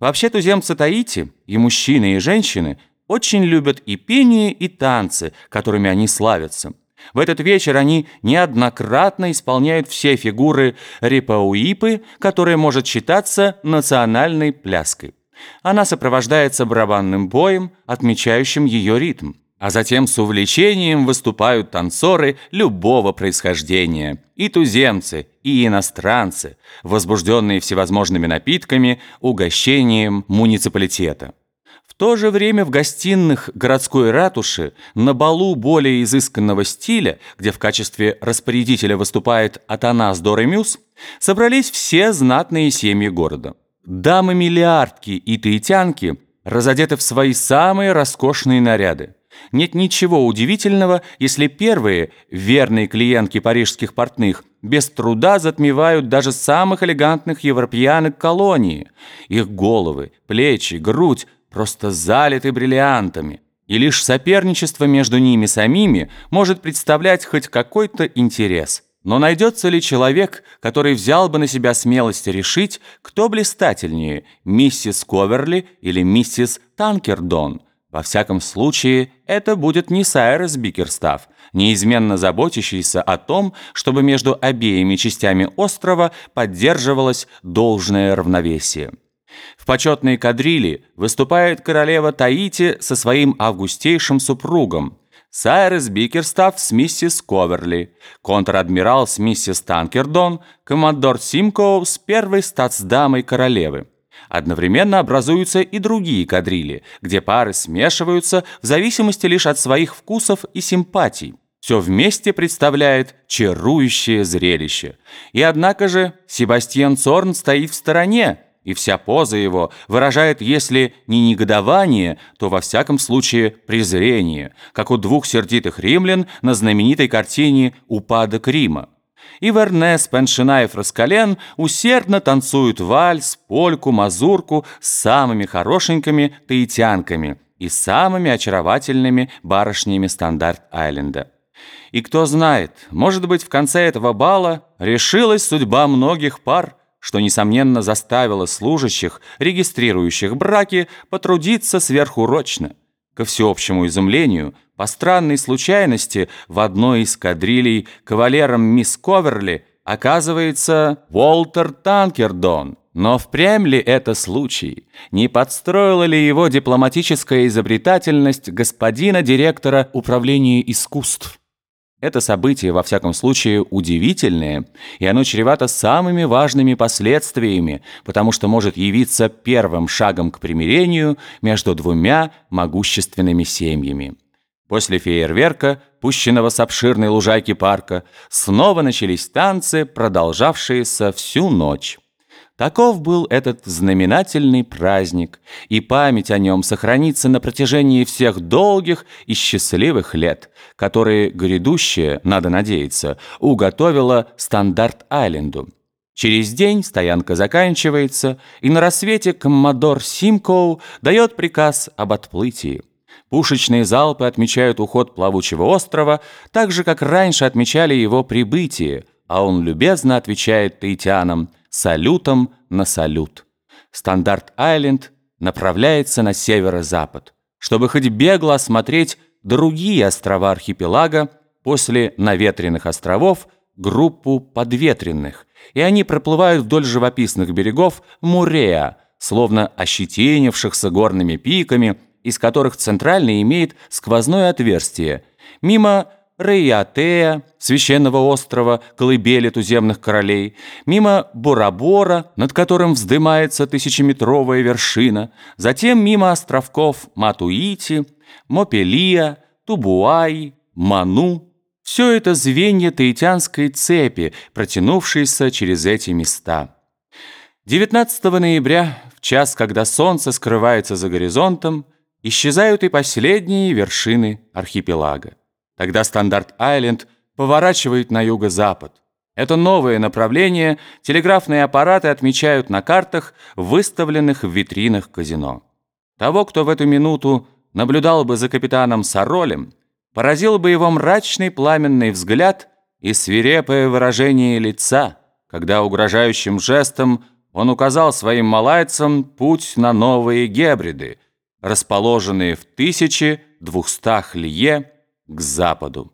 Вообще туземцы Таити, и мужчины, и женщины, очень любят и пение, и танцы, которыми они славятся. В этот вечер они неоднократно исполняют все фигуры рипауипы, которая может считаться национальной пляской. Она сопровождается барабанным боем, отмечающим ее ритм. А затем с увлечением выступают танцоры любого происхождения. И туземцы, и иностранцы, возбужденные всевозможными напитками, угощением муниципалитета. В то же время в гостиных городской ратуши на балу более изысканного стиля, где в качестве распорядителя выступает Атанас Доремюс, собрались все знатные семьи города. Дамы-миллиардки и таитянки разодеты в свои самые роскошные наряды. Нет ничего удивительного, если первые, верные клиентки парижских портных, без труда затмевают даже самых элегантных европеянок колонии. Их головы, плечи, грудь просто залиты бриллиантами. И лишь соперничество между ними самими может представлять хоть какой-то интерес. Но найдется ли человек, который взял бы на себя смелость решить, кто блистательнее, миссис Коверли или миссис Танкердон – во всяком случае, это будет не Сайрес Бикерстав, неизменно заботящийся о том, чтобы между обеими частями острова поддерживалось должное равновесие. В почетной кадрили выступает королева Таити со своим августейшим супругом, Сайрес Бикерстав с миссис Коверли, контр-адмирал с миссис Танкердон, командор Симкоу с первой статсдамой королевы. Одновременно образуются и другие кадрили, где пары смешиваются в зависимости лишь от своих вкусов и симпатий. Все вместе представляет чарующее зрелище. И однако же Себастьян Цорн стоит в стороне, и вся поза его выражает, если не негодование, то во всяком случае презрение, как у двух сердитых римлян на знаменитой картине «Упадок Рима» и Вернес, Пеншина и Фраскален усердно танцуют вальс, польку, мазурку с самыми хорошенькими таитянками и самыми очаровательными барышнями Стандарт-Айленда. И кто знает, может быть, в конце этого бала решилась судьба многих пар, что, несомненно, заставило служащих, регистрирующих браки, потрудиться сверхурочно. Ко всеобщему изумлению, по странной случайности, в одной из кадрилей кавалером мисс Коверли оказывается Уолтер Танкердон. Но впрямь ли это случай? Не подстроила ли его дипломатическая изобретательность господина директора управления искусств? Это событие, во всяком случае, удивительное, и оно чревато самыми важными последствиями, потому что может явиться первым шагом к примирению между двумя могущественными семьями. После фейерверка, пущенного с обширной лужайки парка, снова начались танцы, продолжавшиеся всю ночь. Таков был этот знаменательный праздник, и память о нем сохранится на протяжении всех долгих и счастливых лет, которые грядущее, надо надеяться, уготовила Стандарт-Айленду. Через день стоянка заканчивается, и на рассвете коммодор Симкоу дает приказ об отплытии. Пушечные залпы отмечают уход плавучего острова, так же, как раньше отмечали его прибытие, а он любезно отвечает таитянам – салютом на салют. Стандарт-Айленд направляется на северо-запад, чтобы хоть бегло осмотреть другие острова архипелага после наветренных островов группу подветренных, и они проплывают вдоль живописных берегов Мурея, словно ощетинившихся горными пиками, из которых центральный имеет сквозное отверстие, мимо Рейатея, священного острова, колыбели туземных королей, мимо Борабора, над которым вздымается тысячеметровая вершина, затем мимо островков Матуити, Мопелия, Тубуай, Ману. Все это звенья таитянской цепи, протянувшиеся через эти места. 19 ноября, в час, когда солнце скрывается за горизонтом, исчезают и последние вершины архипелага. Тогда Стандарт-Айленд поворачивает на юго-запад. Это новое направление телеграфные аппараты отмечают на картах, выставленных в витринах казино. Того, кто в эту минуту наблюдал бы за капитаном Саролем, поразил бы его мрачный пламенный взгляд и свирепое выражение лица, когда угрожающим жестом он указал своим малайцам путь на новые Гебриды, расположенные в 1200 лье к западу.